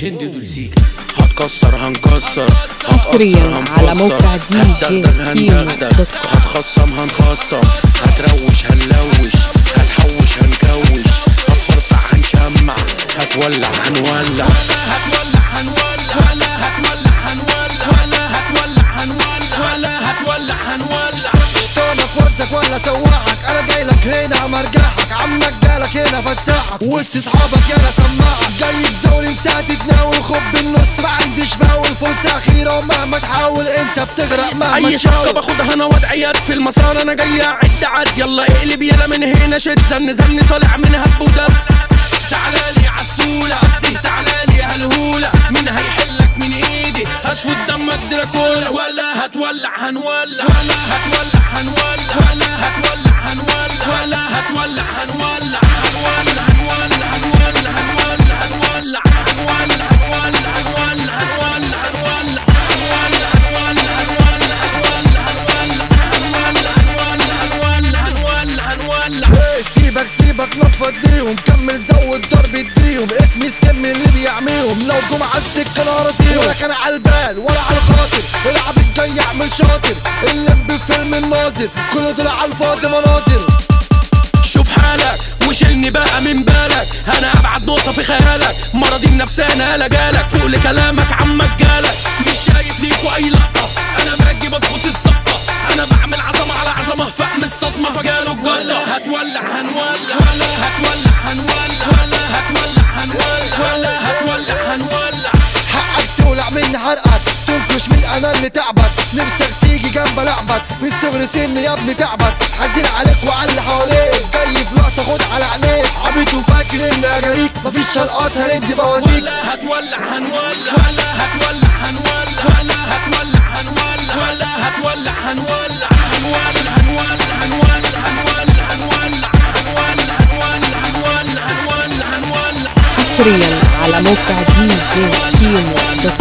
شندي دول سيكا هتكسر هنكسر حصرياً على. موقع دي جي. هتخصم هنخصم. هتروش هنلوش. هتحوش هنكوش. هتفرطع هنشمع. هتولع هنولع هتولع هنولع. وزك ولا سواعك. أنا جاي لك هنا مرجعك. عمك جالك هنا فساعك. وسط أصحابك يانا سماعك. جاي تزول انت هتتناول خب بالنص ما عنديش فاول فرصة أخيرة. ومهما تحاول أنت بتغرق. مهما أي تحاول. باخدها أنا وضعيات في المسار. أنا جاي اعد عد يلا اقلب يلا من هنا. شد زن زن. طالع من هب ودب تعالالي عسولة قصدي تعالالي هالهولة مين هيحلك من إيدي. هشفط دمك دراكولا ولا هتولع هنولع. ولا هتولع. هنولع هنولع هنولع هنولع هنولع هنولع هنولع هنولع هنولع هنولع هنولع هنولع هنولع سيبك سيبك كمل زود ضرب اديهم اسمي السم اللي بيعميهم. لو جم على السكة أنا راسيهم ولا كان على البال ولا على العب الجاي اعمل شاطر. اللي بفيلم الناظر كل دول على الفاضي مناظر شوف حالك وشيلني بقى من بالك؟ أنا أبعد نقطة في خيالك. مرضي النفسانة لا جالك فوق لكلامك عمك جالك مش شايف ليكوا اي لقطة. أنا باجي بظبط الزقة أنا بعمل عظمة على عظمة. فهم الصدمة فجاله الجلة هتولع هنولع. ولا هتولع هنولع. ولا هتولع هنولع. ولا هتولع هنولع. حقك تولع مني حرقك من أنا اللي تعبك نفسك تيجي جنب لعبك. من صغر سني يا ابني تعبك حزين عليك وعلى اللي حواليك. جاي في لقطه خد على عينيك. عبيط وفاكر إني اجاريك مفيش شلقات هندي بوازيك. ولا هتولع هنولع. ولا هتولع هنولع. ولا هتولع هنولع. ولا هتولع هنولع. هنولع هنولع هنولع هنولع هنولع. هنولع هنولع هنولع هنولع هنولع. حصريا على موقع دي جي كيمو دوت